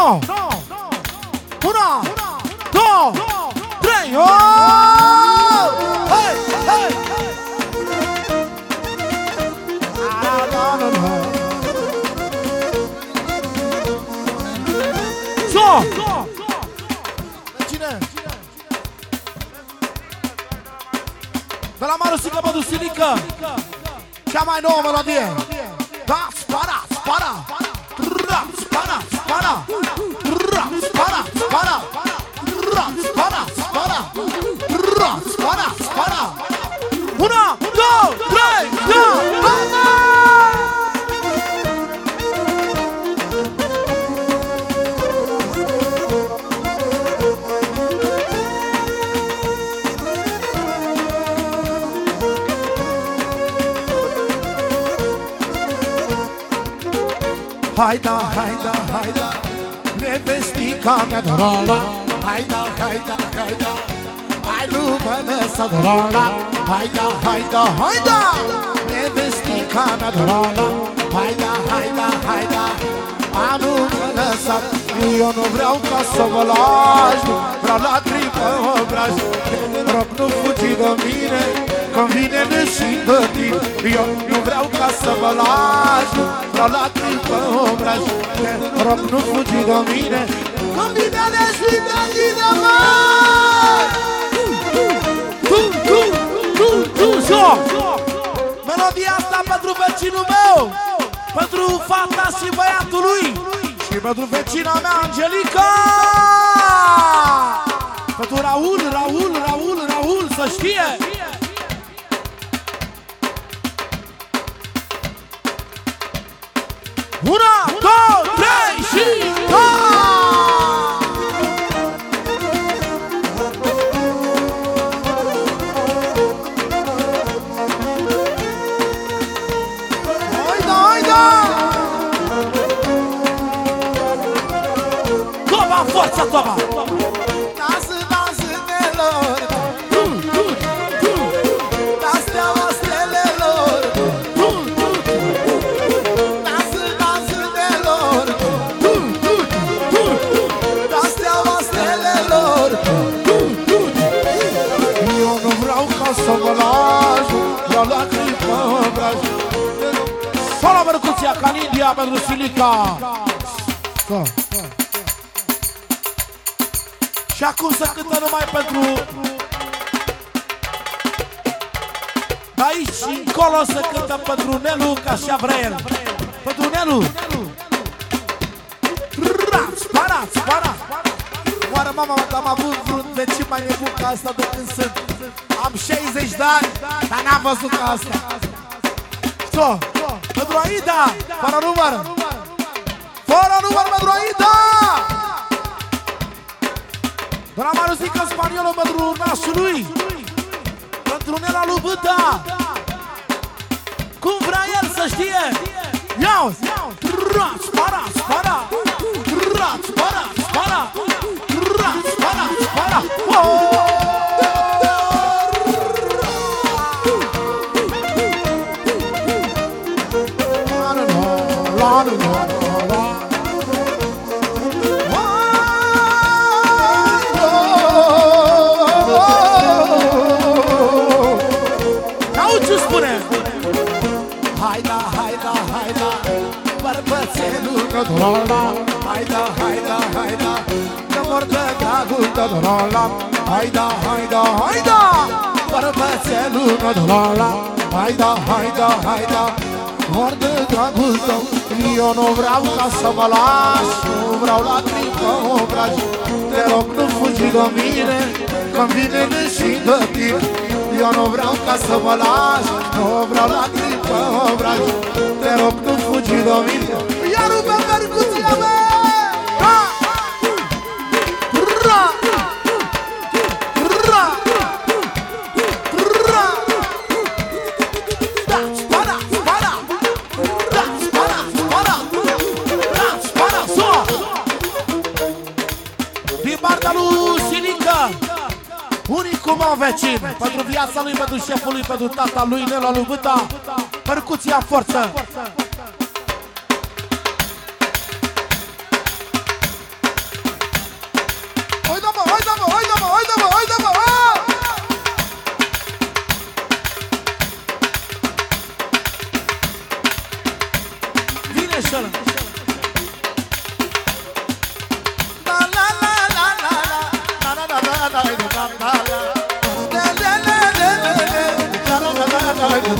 No! Una! Două! Trei! Oh! Hai! Hai! La, la, la, la. So! Cine? De la Marusică pentru Silică Cea mai nouă melodie Da, spara, spara Ra, Una, dos, tres, ya, spara Ra, spara, spara Ra, spara, spara Una, două, trei, da, da, da! Haida, haida, haida Nevestica mea dorala Haida, haida, haida Hai lumea să dorala Haida, haida, haida Nevestica mea dorala Haida, haida, haida Anul mă lăsat Eu nu vreau ca să vă lași. Vreau la tripă obraj Rog nu fugi de mine Când vine neșindă din Eu nu vreau ca să vă lași. Vreau la tripă obraj. Rog nu fugi de mine. Când vine neșindă din măi Tu, tu, tu, tu, so Melodia asta pentru vecinul meu Pentru fata și băiatul lui Și pentru vecina mea Angelica. Pentru Raul, Raul, Raul, Raul Să știe Una, două, trei și da! Haida, haida! Toma, forța, toma! Sola Mărcuția, Calindia pentru Silica. Da. Și acum să cântă numai pentru De aici și încolo să cântă pentru Nelu ca și vrea el. Pentru Nelu. Rați, parați, parați. Oare mama, am avut vreun vecin mai nebun ca asta de când sunt? Am 60 de ani, dar n-am văzut ca asta. So, pentru Aida, fără număr. Fără număr pentru Aida! De la Maruzică spaniolă pentru nașul lui. Pentru Nela lui Bâta Cum vrea el să știe. Iau! Ra, spara, spara Ra, spara, spara Ra, spara, spara Oh! Bărbățelul Cădrola Haida, haida, haida Că mor de dragul Cădrola Haida, haida, haida Bărbățelul Cădrola Haida, haida, haida Mor de dragul tău Eu nu vreau ca să mă lași Nu vreau lacrimi pe obraj Te rog nu fugi de mine Când vine și de tine. Eu nu vreau ca să mă lași Nu vreau lacrimi pe obraj Te rog nu fugi de mine Iar pe percuția mea Ha! Ra! Ra! Ra! Da, spara, spara! Da, spara, spara! Da, spara, so! Din partea lui Silică Unicul meu vecin Pentru viața lui, pentru șeful lui, pentru tata lui Nela lui Bâta percuția forță, forță.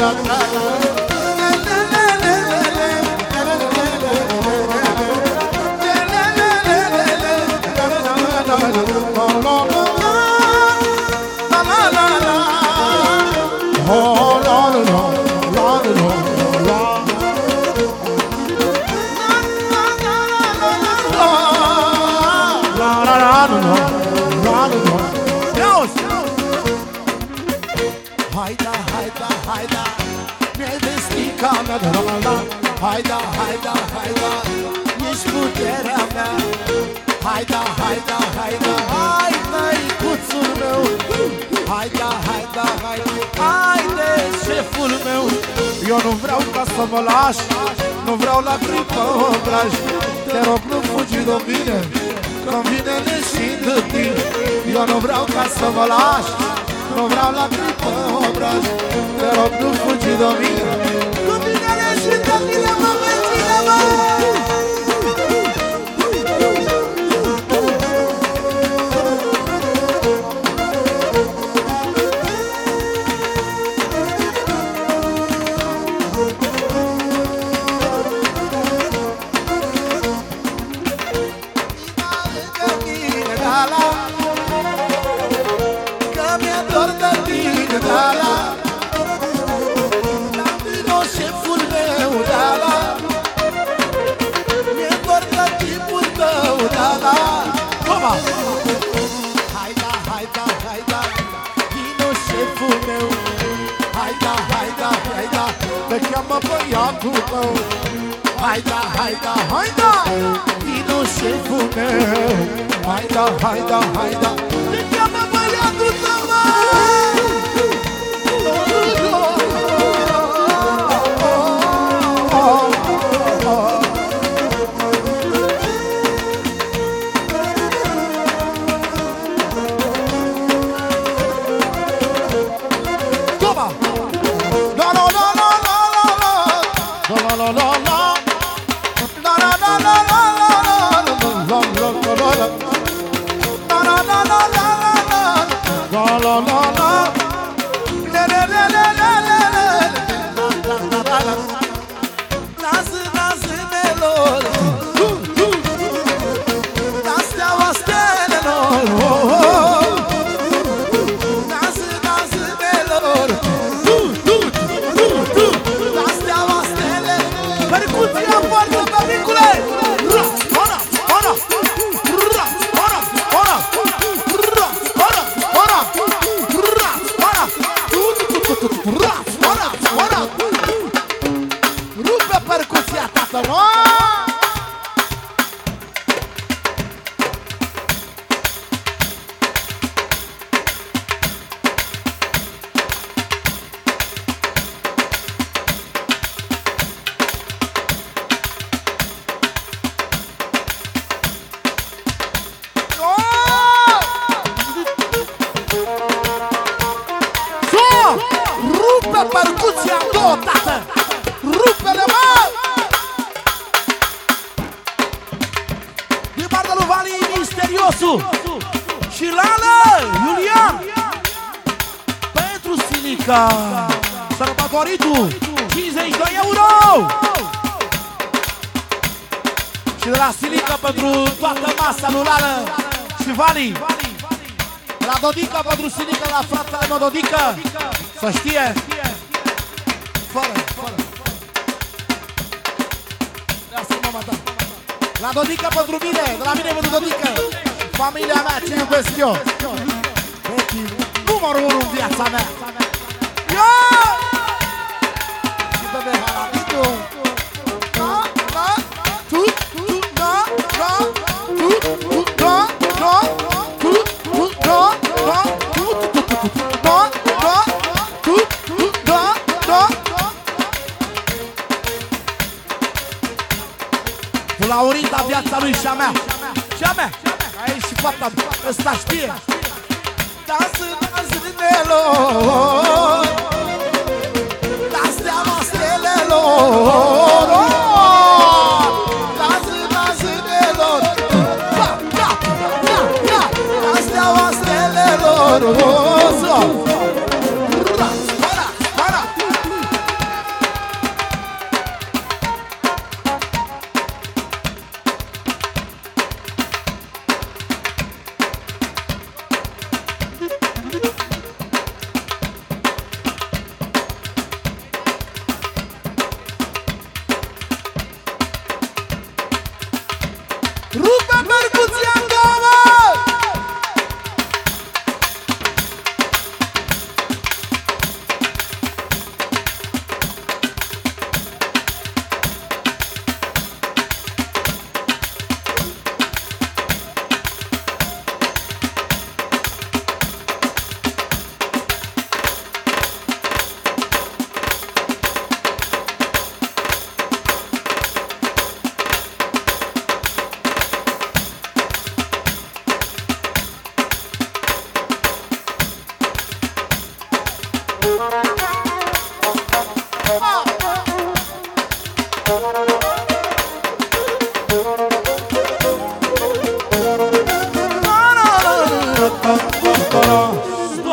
da da da da haida, haida Nevestica mea de la la Haida, haida, haida Ești puterea mea. Haida, haida, haida Hai, tăicuțul meu. Haida, haida, haida Haide, șeful meu. Eu nu vreau ca să mă lași Nu vreau la gripă obraj. Te rog, nu fugi de mine Că-mi vine leșin de tine. Eu nu vreau ca să mă lași Nu vreau la gripă Sopra, però più fuggi da me. Hai da, hai da, hai da Vino șeful meu. Hai da, hai da, hai da Te cheamă băiatul tău. Hai da, hai da, hai da Vino șeful meu. Hai da, hai da, hai da Rupe percuția în două, tată! Rupe-le, mă! Din partea lui Vali Misteriosul. Și Lală, Iulian. Pentru Sinica Sărbătoritul 50 de euro. Și de la Sinica pentru toată masa lui Lală și Vali La Dodica pentru Sinica, la fratele meu Dodica. Să știe Fără, fără. Lasă mama ta. La Dodica pentru mine, de la mine pentru Dodica Familia mea, ce iubesc eu? Becky, numărul unu în viața mea. Ia! Ăsta știe Dasă, dasă, nelor Da steaua stelelor